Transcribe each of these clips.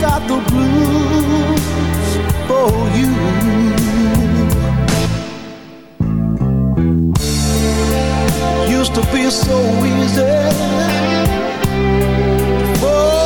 got the blues for you. Used to be so easy. Oh.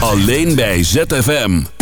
Alleen bij ZFM.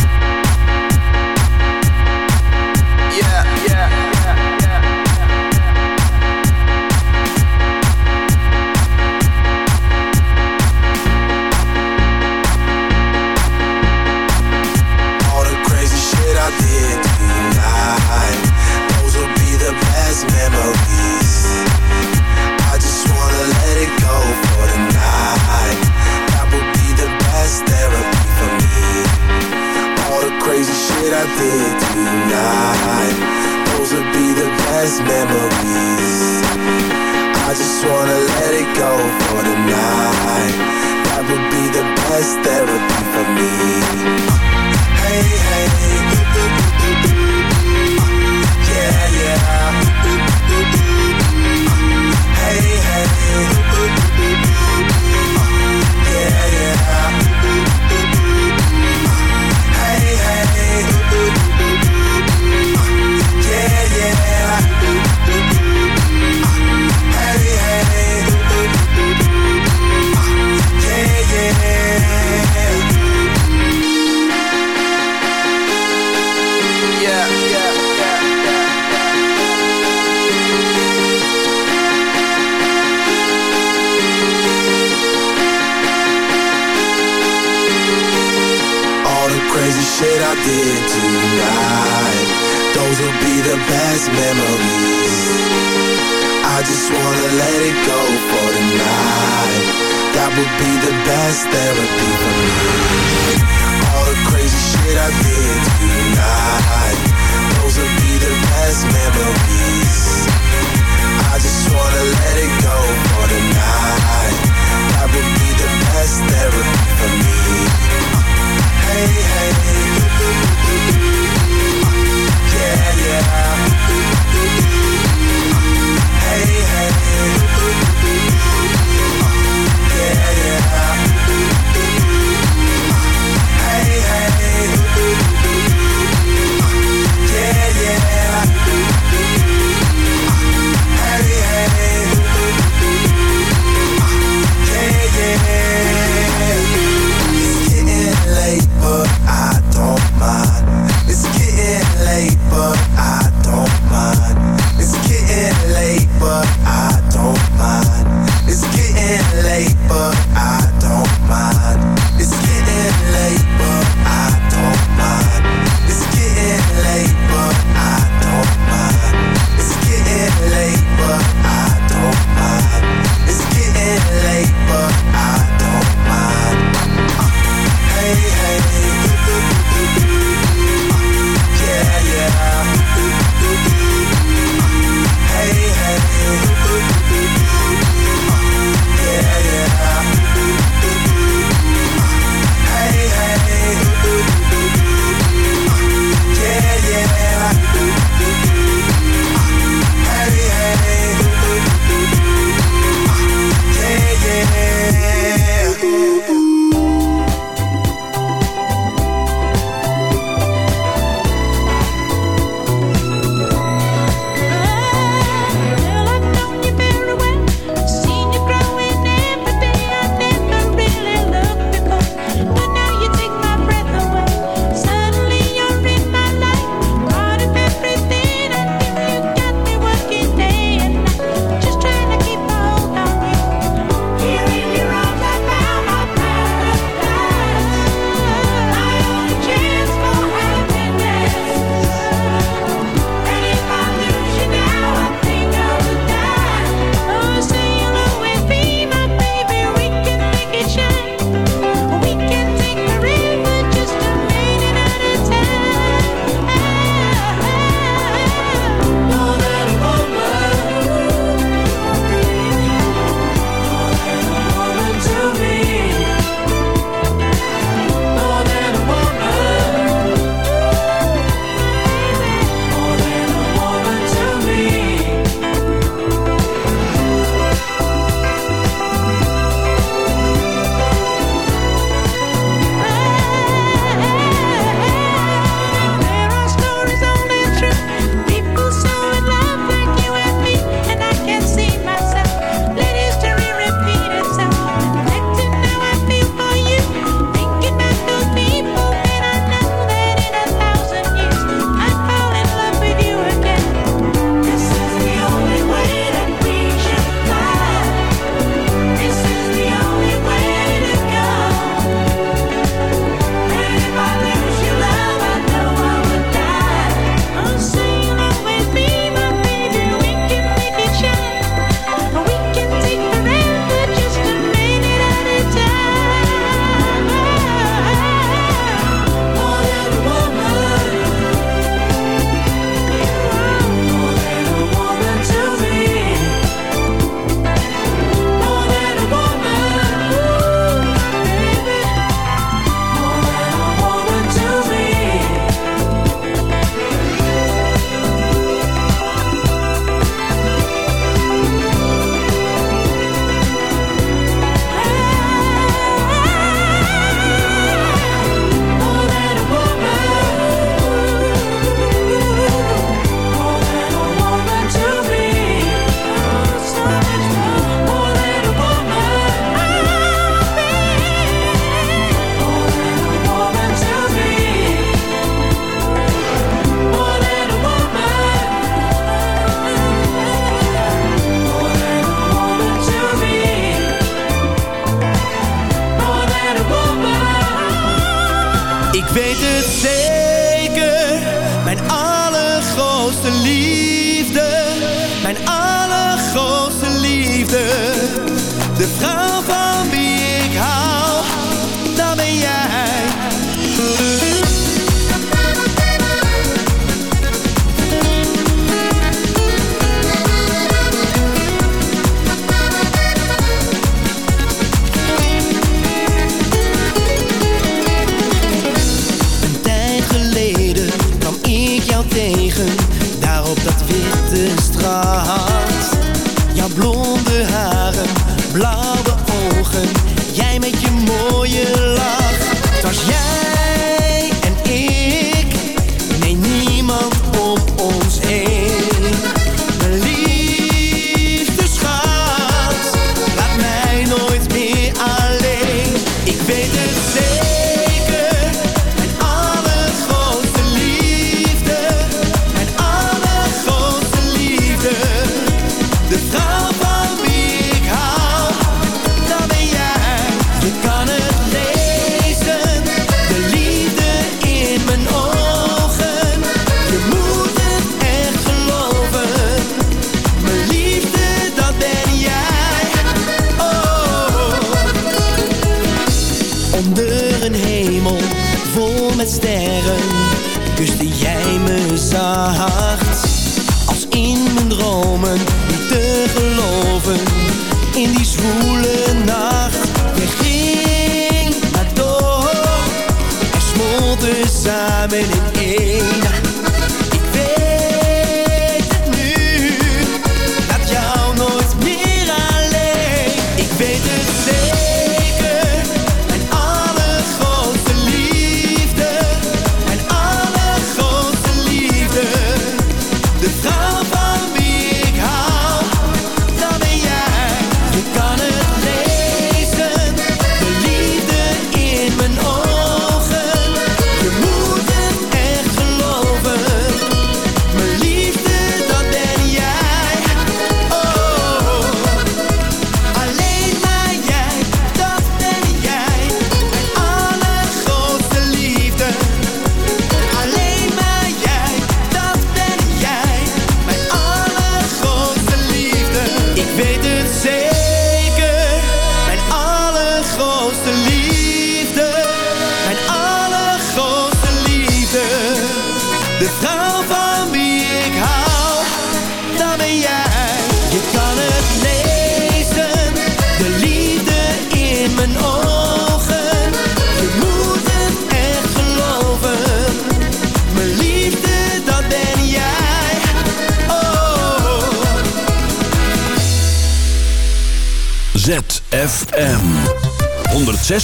baby.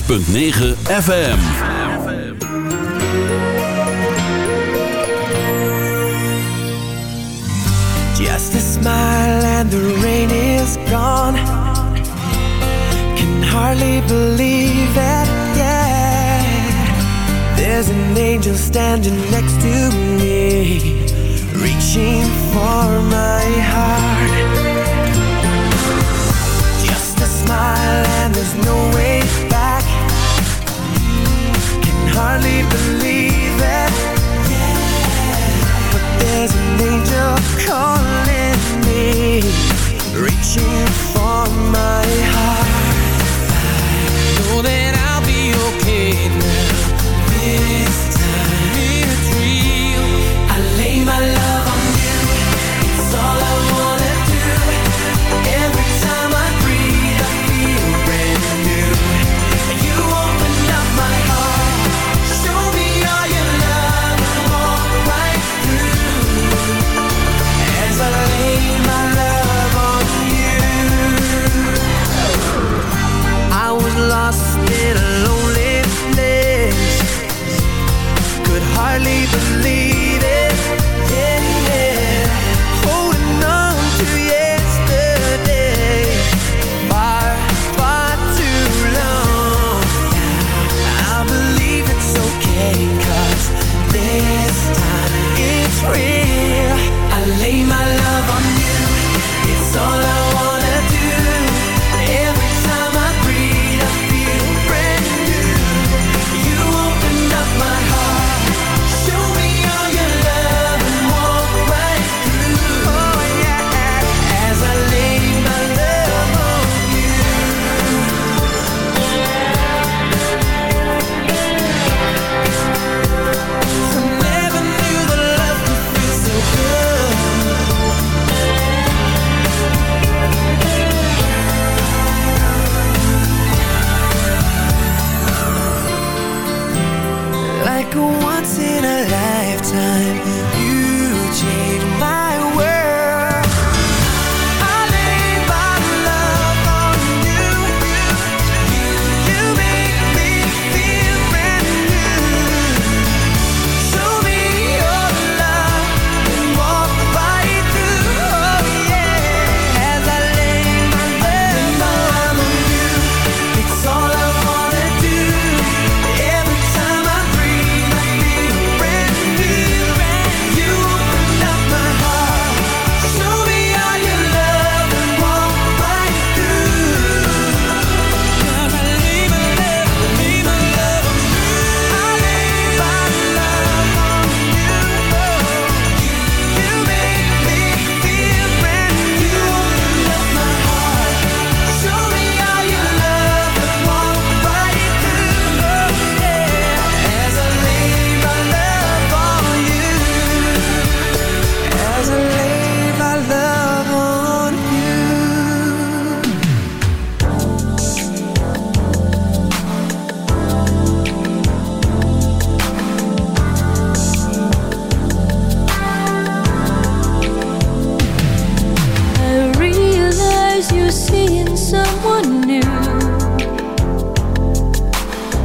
106.9 FM. Just a smile and the rain is gone. Can hardly believe it, yeah. There's an angel standing next to me Reaching for my heart. Just a smile and there's no way hardly believe it. But there's an angel calling me Reaching for my heart I know that I'll be okay now This time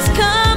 has come.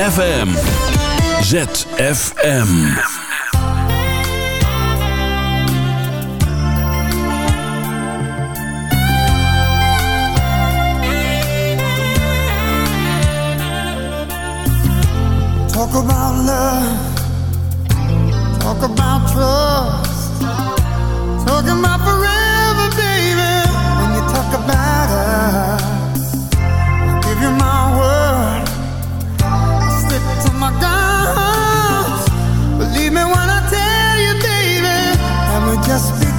ZFM. ZFM. Talk about love Talk about trust Talk about forever just be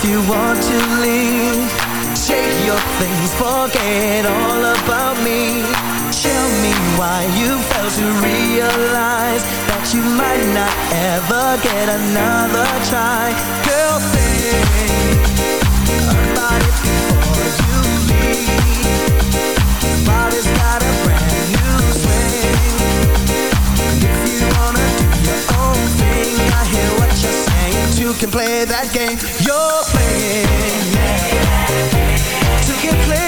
If you want to leave, take your things, forget all about me. Tell me why you failed to realize that you might not ever get another try. Girl, think you can play that game you're playing. To get played.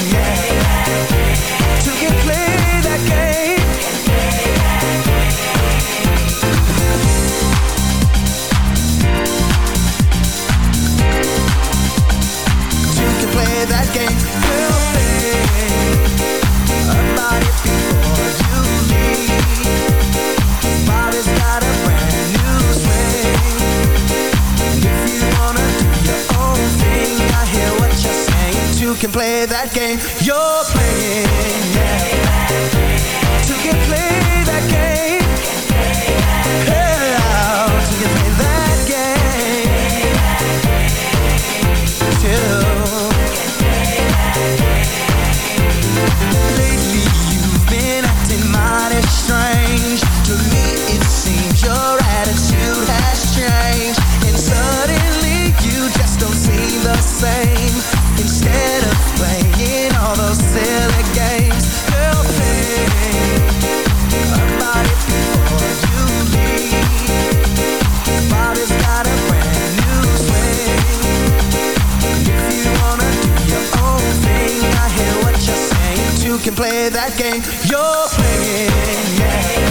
you can play that game you're playing. Yeah. game you're playing. Yeah.